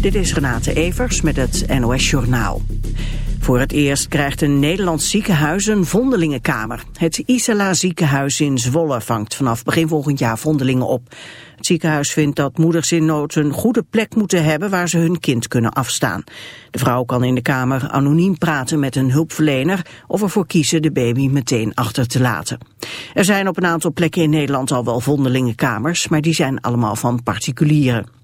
Dit is Renate Evers met het NOS Journaal. Voor het eerst krijgt een Nederlands ziekenhuis een vondelingenkamer. Het Isala ziekenhuis in Zwolle vangt vanaf begin volgend jaar vondelingen op. Het ziekenhuis vindt dat moeders in nood een goede plek moeten hebben waar ze hun kind kunnen afstaan. De vrouw kan in de kamer anoniem praten met een hulpverlener of ervoor kiezen de baby meteen achter te laten. Er zijn op een aantal plekken in Nederland al wel vondelingenkamers, maar die zijn allemaal van particulieren.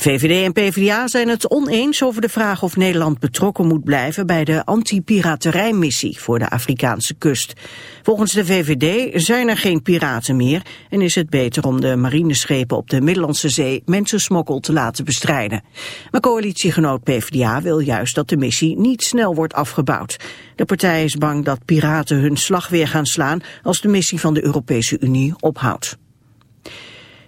VVD en PvdA zijn het oneens over de vraag of Nederland betrokken moet blijven bij de anti-piraterijmissie voor de Afrikaanse kust. Volgens de VVD zijn er geen piraten meer en is het beter om de marineschepen op de Middellandse Zee mensensmokkel te laten bestrijden. Maar coalitiegenoot PvdA wil juist dat de missie niet snel wordt afgebouwd. De partij is bang dat piraten hun slag weer gaan slaan als de missie van de Europese Unie ophoudt.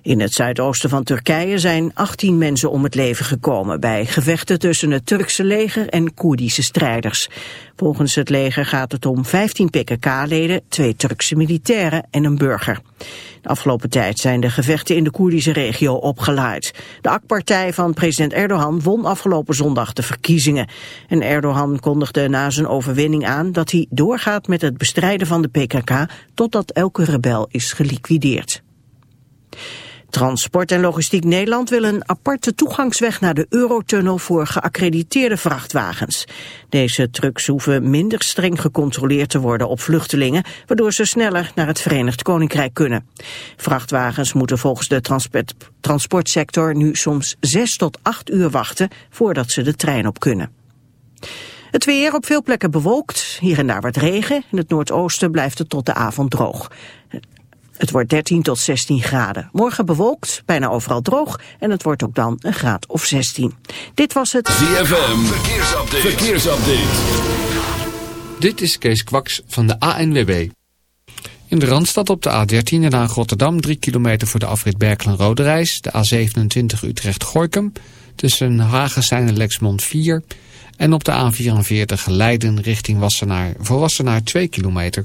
In het zuidoosten van Turkije zijn 18 mensen om het leven gekomen bij gevechten tussen het Turkse leger en Koerdische strijders. Volgens het leger gaat het om 15 PKK-leden, twee Turkse militairen en een burger. De afgelopen tijd zijn de gevechten in de Koerdische regio opgeleid. De AK-partij van president Erdogan won afgelopen zondag de verkiezingen. En Erdogan kondigde na zijn overwinning aan dat hij doorgaat met het bestrijden van de PKK totdat elke rebel is geliquideerd. Transport en Logistiek Nederland wil een aparte toegangsweg naar de Eurotunnel voor geaccrediteerde vrachtwagens. Deze trucks hoeven minder streng gecontroleerd te worden op vluchtelingen, waardoor ze sneller naar het Verenigd Koninkrijk kunnen. Vrachtwagens moeten volgens de transport, transportsector nu soms zes tot acht uur wachten voordat ze de trein op kunnen. Het weer op veel plekken bewolkt, hier en daar wat regen. In het noordoosten blijft het tot de avond droog. Het wordt 13 tot 16 graden. Morgen bewolkt, bijna overal droog en het wordt ook dan een graad of 16. Dit was het ZFM Verkeersupdate. Verkeersupdate. Dit is Kees Kwaks van de ANWB. In de Randstad op de A13 en aan Rotterdam 3 kilometer voor de afrit Berkelen-Rode Reis. De A27 Utrecht-Gorkum tussen Hagenstein en Lexmond 4. En op de A44 Leiden richting Wassenaar voor Wassenaar 2 kilometer.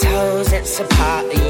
toes, it's a you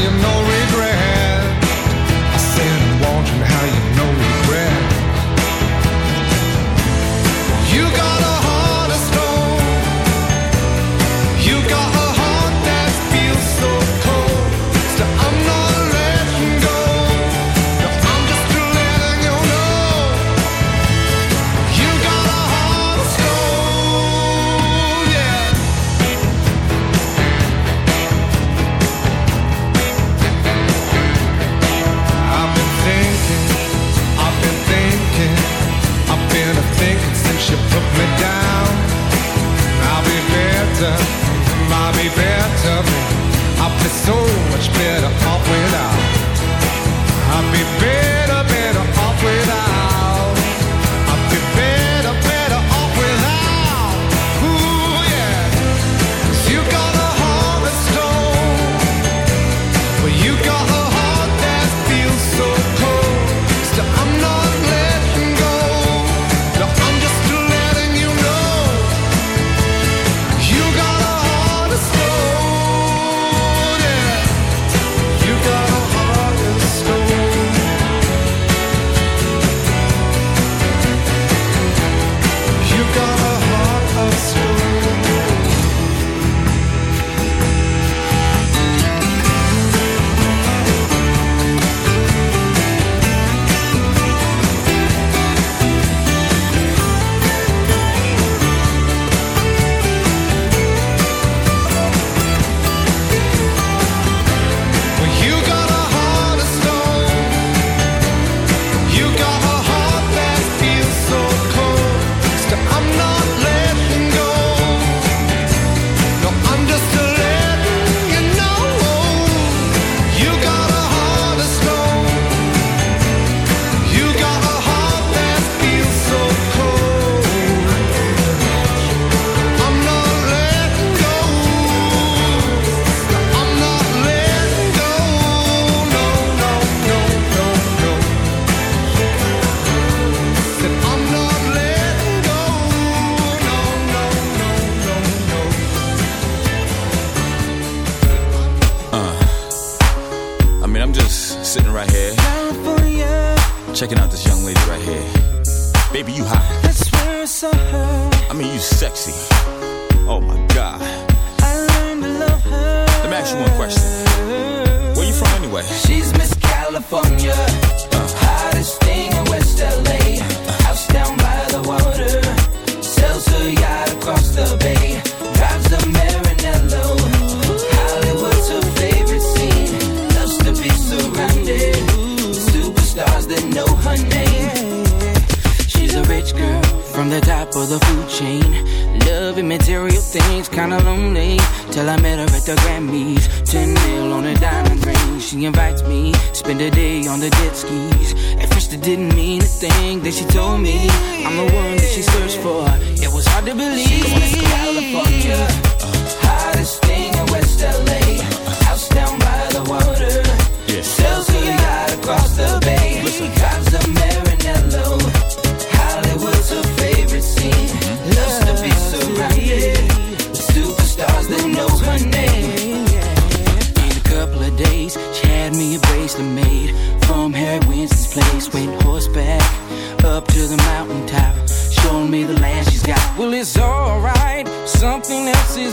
you know better, I'll be better, I'll be so much better off without. Sexy. Oh my God. I learned to love her. Let me ask you one question. Where you from anyway? She's Miss California, uh. hottest thing in West LA. Uh. House down by the water, sells her yacht across the bay. The top of the food chain. Loving material things, kinda lonely. Till I met her at the Grammys. 10 mil on a diamond ring. She invites me, spend a day on the jet skis. At first it didn't mean a thing. Then she told me I'm the one that she searched for. It was hard to believe. Miss California,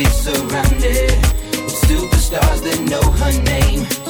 be surrounded with superstars that know her name.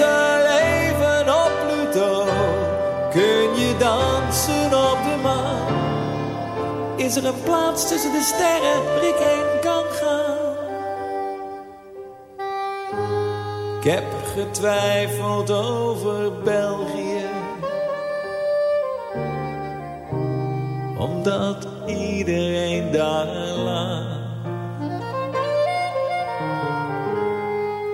Er leven op Pluto? Kun je dansen op de maan? Is er een plaats tussen de sterren waar ik heen kan gaan? Ik heb getwijfeld over België. Omdat iedereen daar lag.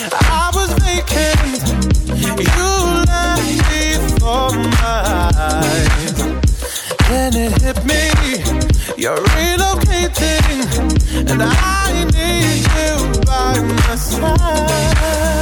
I was vacant. You left me for mine. It hit me. You're relocating, and I need you by my side.